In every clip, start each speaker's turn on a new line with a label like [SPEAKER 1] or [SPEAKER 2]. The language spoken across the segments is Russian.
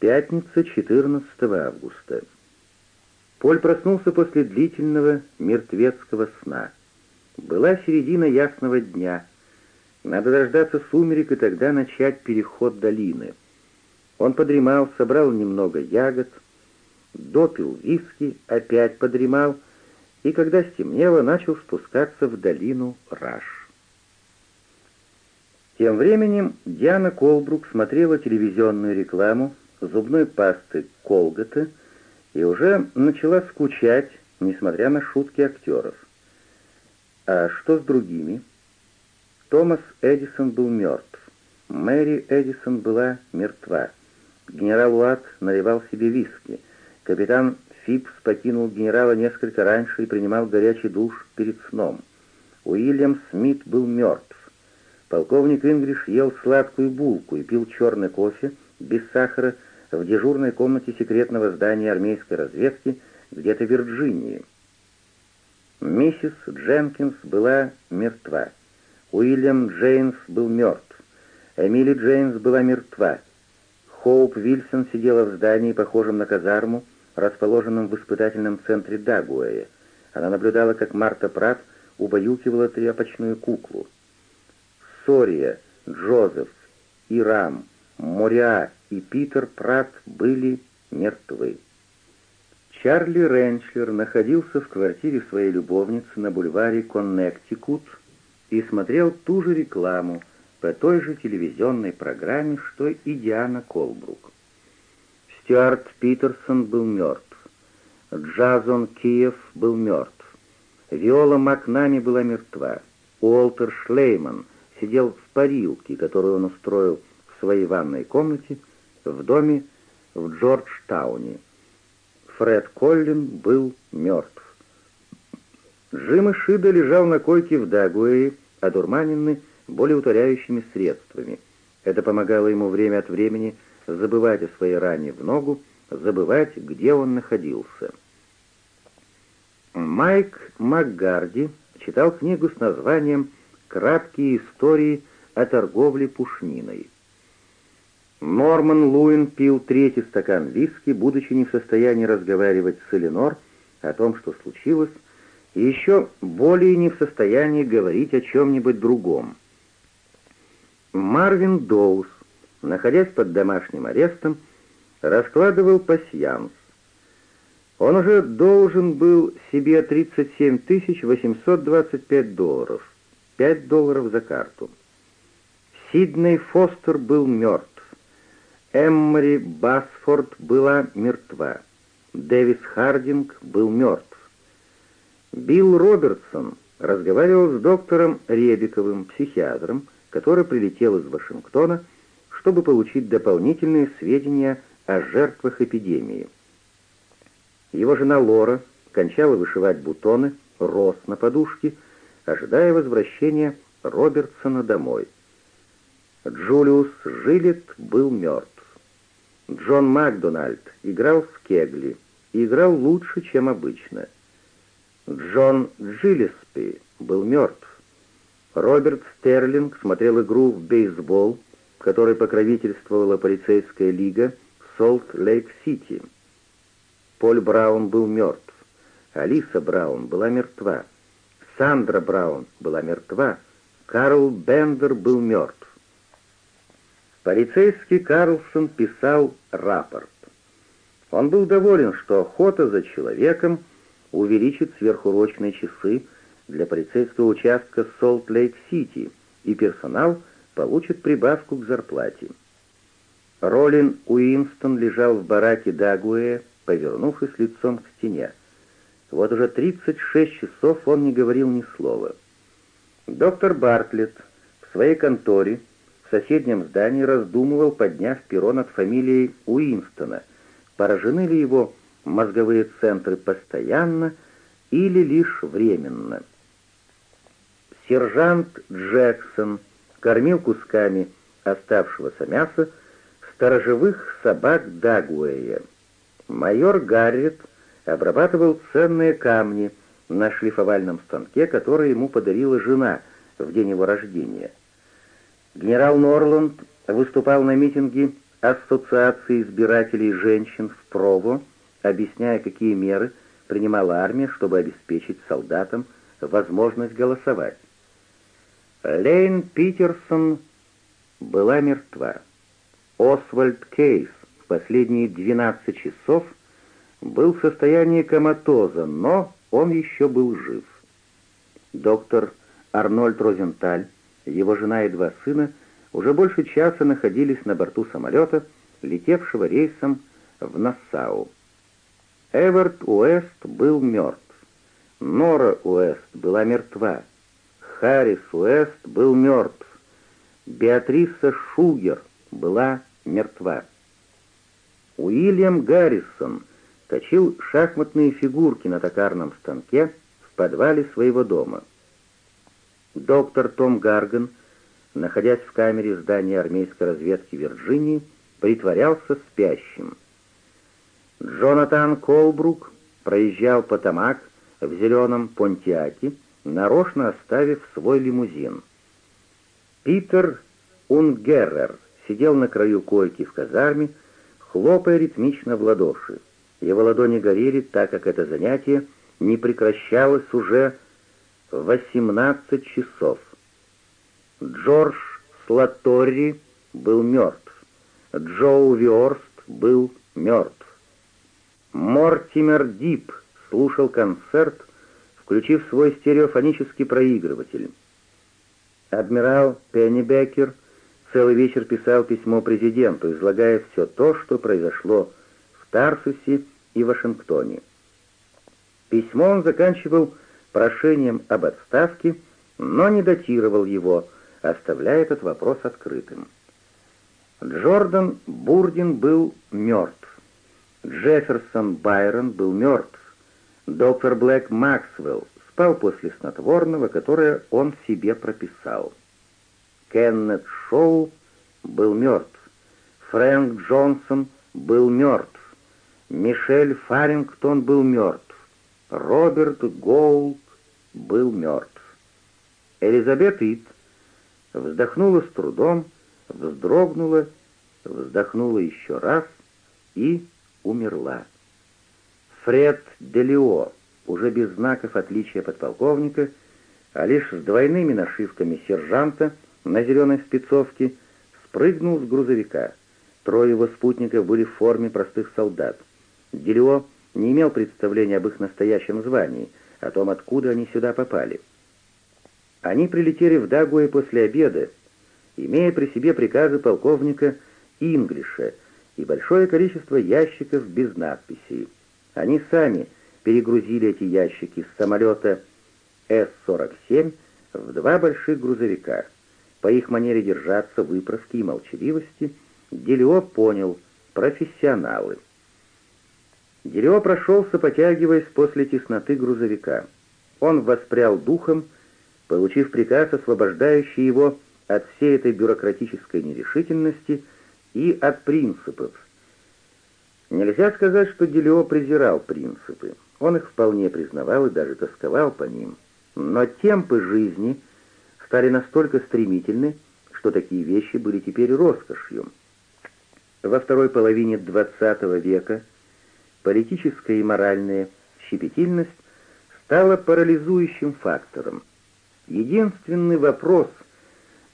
[SPEAKER 1] Пятница, 14 августа. Поль проснулся после длительного мертвецкого сна. Была середина ясного дня. Надо дождаться сумерек и тогда начать переход долины. Он подремал, собрал немного ягод, допил виски, опять подремал, и когда стемнело, начал спускаться в долину Раш. Тем временем Диана Колбрук смотрела телевизионную рекламу, зубной пасты Колгота и уже начала скучать, несмотря на шутки актеров. А что с другими? Томас Эдисон был мертв. Мэри Эдисон была мертва. Генерал Уатт наливал себе виски. Капитан Фипс покинул генерала несколько раньше и принимал горячий душ перед сном. Уильям Смит был мертв. Полковник Ингриш ел сладкую булку и пил черный кофе без сахара в дежурной комнате секретного здания армейской разведки где-то в Вирджинии. Миссис Дженкинс была мертва. Уильям Джейнс был мертв. Эмили Джейнс была мертва. Хоуп Вильсон сидела в здании, похожем на казарму, расположенном в испытательном центре Дагуэя. Она наблюдала, как Марта Прат убаюкивала тряпочную куклу. Сория, Джозеф, Ирам, Мориа и Питер Пратт были мертвы. Чарли Ренчлер находился в квартире своей любовницы на бульваре Коннектикут и смотрел ту же рекламу по той же телевизионной программе, что и Диана Колбрук. Стюарт Питерсон был мертв. Джазон Киев был мертв. Виола Макнами была мертва. Уолтер Шлейман сидел в парилке, которую он устроил в своей ванной комнате, в доме в Джорджтауне. Фред Коллин был мертв. Джим Ишида лежал на койке в Дагуэе, одурманенный более утоляющими средствами. Это помогало ему время от времени забывать о своей ране в ногу, забывать, где он находился. Майк Макгарди читал книгу с названием «Краткие истории о торговле пушниной». Норман Луин пил третий стакан виски, будучи не в состоянии разговаривать с Эленор о том, что случилось, и еще более не в состоянии говорить о чем-нибудь другом. Марвин Доус, находясь под домашним арестом, раскладывал пасьянс. Он уже должен был себе 37 825 долларов, 5 долларов за карту. Сидней Фостер был мертв. Эммари Басфорд была мертва. Дэвис Хардинг был мертв. Билл Робертсон разговаривал с доктором Ребиковым, психиатром, который прилетел из Вашингтона, чтобы получить дополнительные сведения о жертвах эпидемии. Его жена Лора кончала вышивать бутоны, рос на подушке, ожидая возвращения Робертсона домой. Джулиус Жилет был мертв. Джон Макдональд играл в кегли и играл лучше, чем обычно. Джон Джиллиспи был мертв. Роберт Стерлинг смотрел игру в бейсбол, которой покровительствовала полицейская лига Солт-Лейк-Сити. Поль Браун был мертв. Алиса Браун была мертва. Сандра Браун была мертва. Карл Бендер был мертв. Полицейский Карлсон писал рапорт. Он был доволен, что охота за человеком увеличит сверхурочные часы для полицейского участка Солт-Лейк-Сити, и персонал получит прибавку к зарплате. Ролин Уинстон лежал в бараке Дагуэя, повернувшись лицом к стене. Вот уже 36 часов он не говорил ни слова. Доктор Бартлетт в своей конторе в соседнем здании раздумывал, подняв перо над фамилией Уинстона, поражены ли его мозговые центры постоянно или лишь временно. Сержант Джексон кормил кусками оставшегося мяса сторожевых собак Дагуэя. Майор Гаррет обрабатывал ценные камни на шлифовальном станке, который ему подарила жена в день его рождения. Генерал Норланд выступал на митинге Ассоциации избирателей женщин в Прово, объясняя, какие меры принимала армия, чтобы обеспечить солдатам возможность голосовать. Лейн Питерсон была мертва. Освальд Кейс в последние 12 часов был в состоянии коматоза, но он еще был жив. Доктор Арнольд Розенталь его жена и два сына уже больше часа находились на борту самолета, летевшего рейсом в Нассау. Эверт Уэст был мертв. Нора Уэст была мертва. Харрис Уэст был мертв. Беатриса Шугер была мертва. Уильям Гаррисон точил шахматные фигурки на токарном станке в подвале своего дома. Доктор Том Гарган, находясь в камере здания армейской разведки Вирджинии, притворялся спящим. Джонатан Колбрук проезжал по Потамак в зеленом понтиаке, нарочно оставив свой лимузин. Питер Унгеррер сидел на краю койки в казарме, хлопая ритмично в ладоши. Его ладони горели, так как это занятие не прекращалось уже 18 часов. Джордж Слаторри был мертв. Джоу Виорст был мертв. Мортимер Дип слушал концерт, включив свой стереофонический проигрыватель. Адмирал Пеннибекер целый вечер писал письмо президенту, излагая все то, что произошло в Тарсусе и Вашингтоне. Письмо он заканчивал прошением об отставке, но не датировал его, оставляя этот вопрос открытым. Джордан Бурдин был мертв. Джефферсон Байрон был мертв. Доктор Блэк Максвелл спал после снотворного, которое он себе прописал. Кеннет Шоу был мертв. Фрэнк Джонсон был мертв. Мишель Фарингтон был мертв. Роберт Гоул был мертв. Элизабет Ит вздохнула с трудом, вздрогнула, вздохнула еще раз и умерла. Фред Делио, уже без знаков отличия подполковника, а лишь с двойными нашивками сержанта на зеленой спецовке, спрыгнул с грузовика. Трое его спутников были в форме простых солдат. Делио не имел представления об их настоящем звании — о том, откуда они сюда попали. Они прилетели в Дагуэ после обеда, имея при себе приказы полковника Инглиша и большое количество ящиков без надписей. Они сами перегрузили эти ящики с самолета С-47 в два больших грузовика. По их манере держаться, выправки и молчаливости, Делио понял — профессионалы — Дерево прошелся, потягиваясь после тесноты грузовика. Он воспрял духом, получив приказ, освобождающий его от всей этой бюрократической нерешительности и от принципов. Нельзя сказать, что Делио презирал принципы. Он их вполне признавал и даже тосковал по ним. Но темпы жизни стали настолько стремительны, что такие вещи были теперь роскошью. Во второй половине XX века – политическая и моральная щепетильность стала парализующим фактором. Единственный вопрос,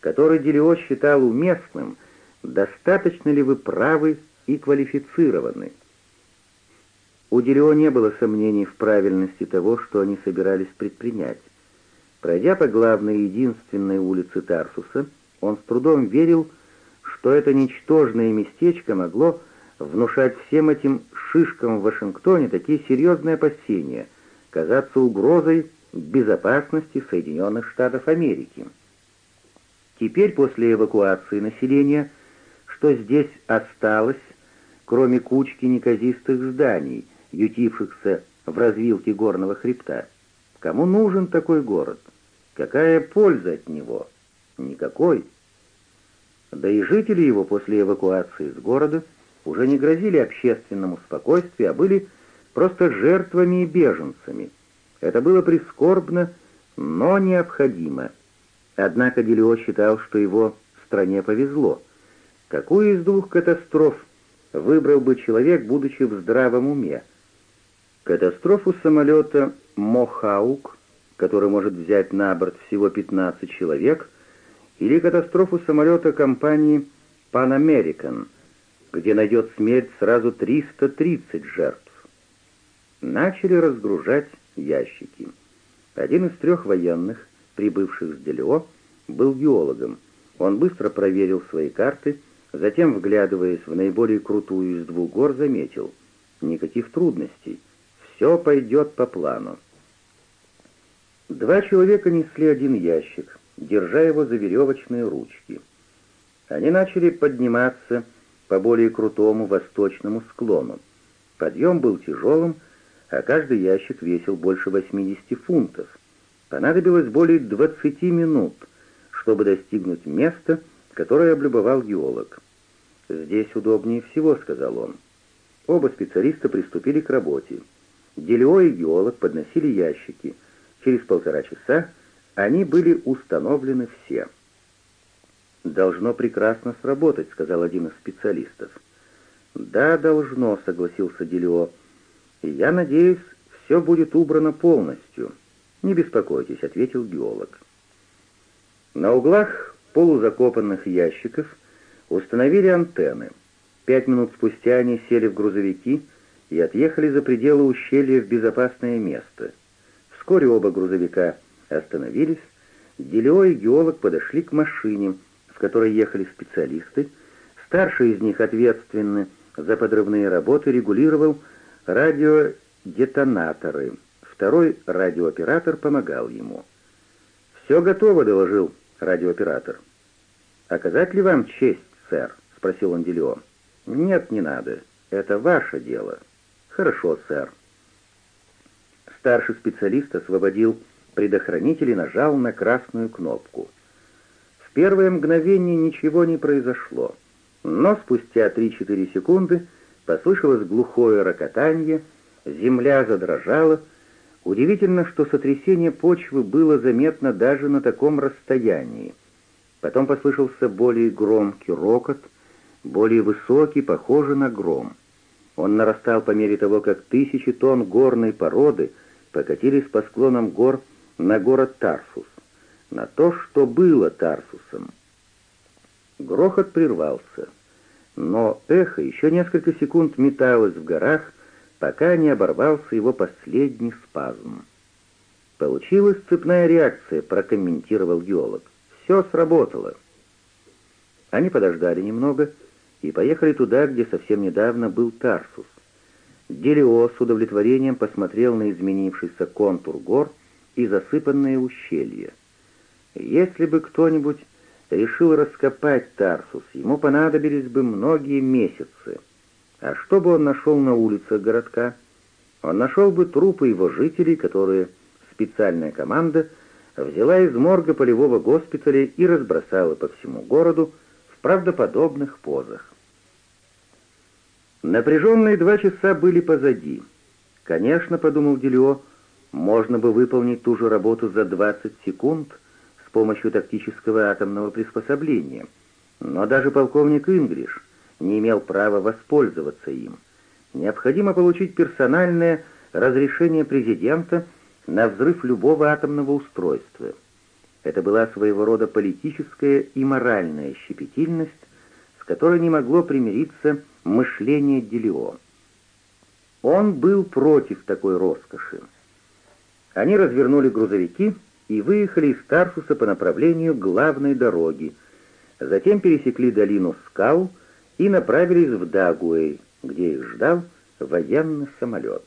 [SPEAKER 1] который Делио считал уместным, достаточно ли вы правы и квалифицированы. У Делио не было сомнений в правильности того, что они собирались предпринять. Пройдя по главной единственной улице Тарсуса, он с трудом верил, что это ничтожное местечко могло внушать всем этим шишкам в Вашингтоне такие серьезные опасения, казаться угрозой безопасности Соединенных Штатов Америки. Теперь после эвакуации населения, что здесь осталось, кроме кучки неказистых зданий, ютившихся в развилке горного хребта? Кому нужен такой город? Какая польза от него? Никакой. Да и жители его после эвакуации из города – уже не грозили общественному спокойствию, а были просто жертвами и беженцами. Это было прискорбно, но необходимо. Однако Делио считал, что его стране повезло. Какую из двух катастроф выбрал бы человек, будучи в здравом уме? Катастрофу самолета «Мохаук», который может взять на борт всего 15 человек, или катастрофу самолета компании «Панамерикан», American, где найдет смерть сразу 330 жертв. Начали разгружать ящики. Один из трех военных, прибывших с делео, был геологом. Он быстро проверил свои карты, затем, вглядываясь в наиболее крутую из двух гор, заметил. Никаких трудностей. Все пойдет по плану. Два человека несли один ящик, держа его за веревочные ручки. Они начали подниматься, по более крутому восточному склону. Подъем был тяжелым, а каждый ящик весил больше 80 фунтов. Понадобилось более 20 минут, чтобы достигнуть места, которое облюбовал геолог. «Здесь удобнее всего», — сказал он. Оба специалиста приступили к работе. Делио и геолог подносили ящики. Через полтора часа они были установлены все должно прекрасно сработать», — сказал один из специалистов. «Да, должно», — согласился Делио. «Я надеюсь, все будет убрано полностью». «Не беспокойтесь», — ответил геолог. На углах полузакопанных ящиков установили антенны. Пять минут спустя они сели в грузовики и отъехали за пределы ущелья в безопасное место. Вскоре оба грузовика остановились, Делио и геолог подошли к машине — которой ехали специалисты, старший из них ответственны за подрывные работы регулировал радиодетонаторы, второй радиооператор помогал ему. «Все готово», — доложил радиооператор. «Оказать ли вам честь, сэр?» — спросил Анделеон. «Нет, не надо. Это ваше дело». «Хорошо, сэр». Старший специалист освободил предохранитель и нажал на красную кнопку — в первое мгновение ничего не произошло, но спустя 3-4 секунды послышалось глухое рокотанье, земля задрожала. Удивительно, что сотрясение почвы было заметно даже на таком расстоянии. Потом послышался более громкий рокот, более высокий, похожий на гром. Он нарастал по мере того, как тысячи тонн горной породы покатились по склонам гор на город Тарсус на то, что было Тарсусом. Грохот прервался, но эхо еще несколько секунд металось в горах, пока не оборвался его последний спазм. «Получилась цепная реакция», — прокомментировал геолог. «Все сработало». Они подождали немного и поехали туда, где совсем недавно был Тарсус. Делио с удовлетворением посмотрел на изменившийся контур гор и засыпанные ущелья. Если бы кто-нибудь решил раскопать Тарсус, ему понадобились бы многие месяцы. А что бы он нашел на улицах городка? Он нашел бы трупы его жителей, которые специальная команда взяла из морга полевого госпиталя и разбросала по всему городу в правдоподобных позах. Напряженные два часа были позади. Конечно, подумал Делио, можно бы выполнить ту же работу за 20 секунд — помощью тактического атомного приспособления. Но даже полковник Ингриш не имел права воспользоваться им. Необходимо получить персональное разрешение президента на взрыв любого атомного устройства. Это была своего рода политическая и моральная щепетильность, с которой не могло примириться мышление Делио. Он был против такой роскоши. Они развернули грузовики и выехали из Тарсуса по направлению главной дороги, затем пересекли долину скал и направились в Дагуэй, где их ждал военный самолет.